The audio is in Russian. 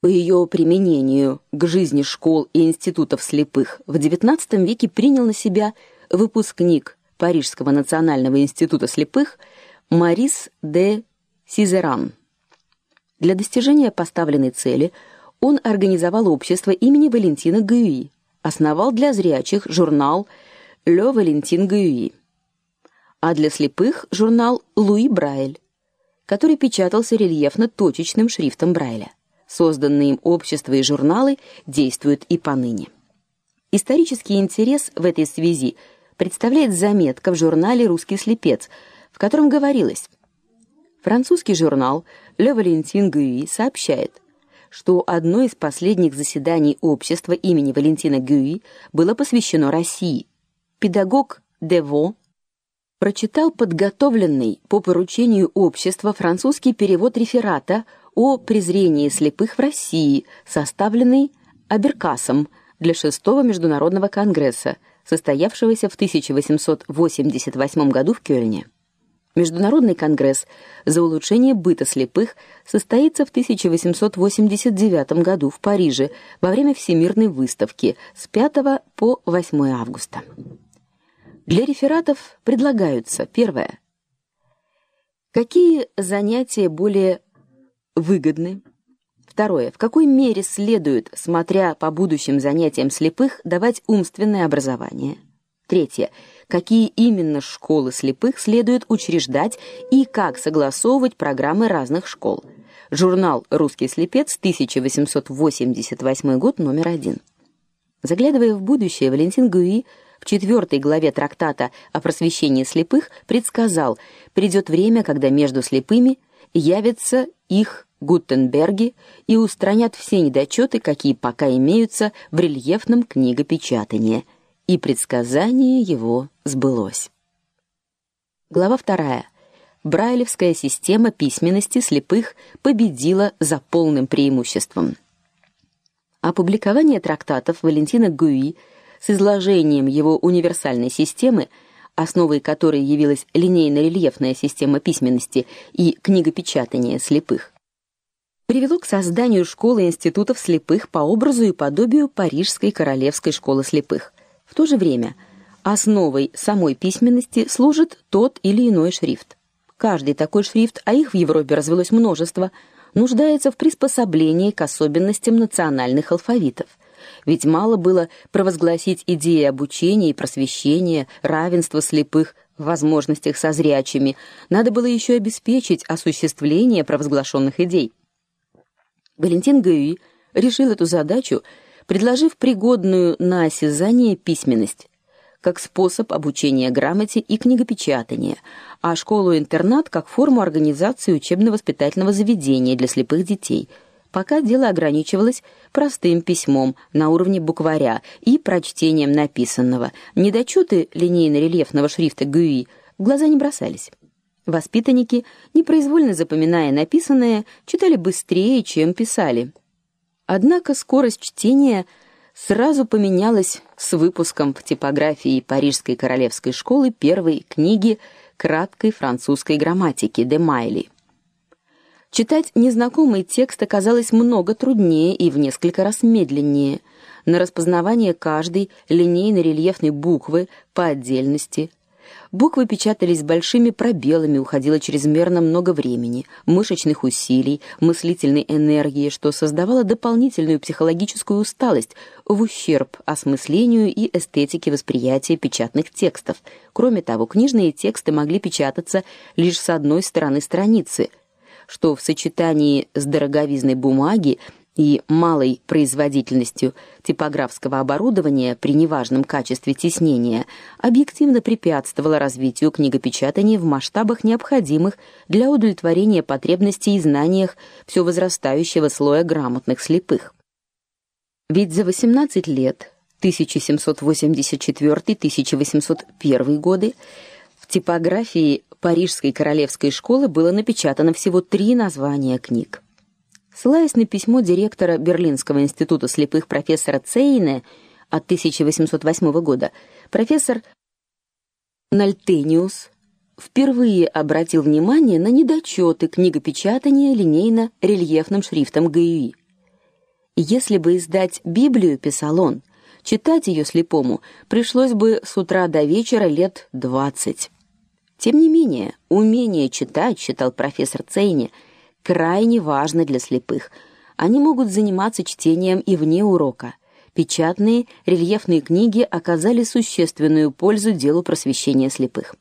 По ее применению к жизни школ и институтов слепых в XIX веке принял на себя выпускник Парижского национального института слепых Марис де Сизеран. Для достижения поставленной цели он организовал общество имени Валентина Гюи, основал для зрячих журнал Le Valentin Гюи, а для слепых журнал Луи Брайль, который печатался рельефно-точечным шрифтом Брайля. Созданные им общества и журналы действуют и поныне. Исторический интерес в этой связи представляет заметка в журнале Русский слепец, в котором говорилось: Французский журнал Le Valentin Guy сообщает, что одно из последних заседаний общества имени Валентина Гюи было посвящено России. Педагог Дево прочитал подготовленный по поручению общества французский перевод реферата о презрении слепых в России, составленный Аберкасом для шестого международного конгресса, состоявшегося в 1888 году в Кёльне. Международный конгресс за улучшение быта слепых состоится в 1889 году в Париже во время Всемирной выставки с 5 по 8 августа. Для рефератов предлагаются: первое Какие занятия более выгодны. Второе. В какой мере следует, смотря по будущим занятиям слепых, давать умственное образование? Третье. Какие именно школы слепых следует учреждать и как согласовывать программы разных школ? Журнал Русский слепец, 1888 год, номер один. Заглядывая в будущее, Валентин Гуи в четвертой главе трактата о просвещении слепых предсказал: придет время, когда между слепыми явится их Гутенберги и устранят все недочеты, какие пока имеются в рельефном книгопечатании. И предсказание его сбылось. Глава вторая. Брайлевская система письменности слепых победила за полным преимуществом. Опубликование трактатов Валентина Гуи с изложением его универсальной системы, основой которой явилась линейно-рельефная система письменности и книгопечатания слепых, привело к созданию школы институтов слепых по образу и подобию Парижской королевской школы слепых. В то же время основой самой письменности служит тот или иной шрифт. Каждый такой шрифт, а их в Европе развелось множество, нуждается в приспособлении к особенностям национальных алфавитов. Ведь мало было провозгласить идеи обучения и просвещения, равенства слепых в возможностях со зрячими, надо было еще обеспечить осуществление провозглашенных идей. Валентин Гюи решил эту задачу, предложив пригодную на осязание письменность как способ обучения грамоте и книгопечатания, а школу-интернат как форму организации учебно-воспитательного заведения для слепых детей. Пока дело ограничивалось простым письмом на уровне букваря и прочтением написанного. Недочеты линейно-рельефного шрифта Гюи в глаза не бросались. Воспитанники, непроизвольно запоминая написанное, читали быстрее, чем писали. Однако скорость чтения сразу поменялась с выпуском в типографии Парижской королевской школы первой книги краткой французской грамматики де Майли. Читать незнакомый текст оказалось много труднее и в несколько раз медленнее. На распознавание каждой линейно-рельефной буквы по отдельности Буквы печатались большими пробелами, уходило чрезмерно много времени, мышечных усилий, мыслительной энергии, что создавало дополнительную психологическую усталость в ущерб осмыслению и эстетике восприятия печатных текстов. Кроме того, книжные тексты могли печататься лишь с одной стороны страницы, что в сочетании с дороговизной бумаги и малой производительностью типографского оборудования при неважном качестве тиснения объективно препятствовало развитию книгопечатания в масштабах необходимых для удовлетворения потребностей и знаниях все возрастающего слоя грамотных слепых. Ведь за 18 лет 1784-1801 годы типографии Парижской королевской школы было напечатано всего три названия книг. Ссылаясь на письмо директора Берлинского института слепых профессора Цейне от 1808 года, профессор Нальтениус впервые обратил внимание на недочеты книгопечатания линейно-рельефным шрифтом ГЮИ. Если бы издать Библию, писал он, читать ее слепому пришлось бы с утра до вечера лет двадцать. Тем не менее, умение читать, считал профессор Цейни, крайне важно для слепых. Они могут заниматься чтением и вне урока. Печатные рельефные книги оказали существенную пользу делу просвещения слепых.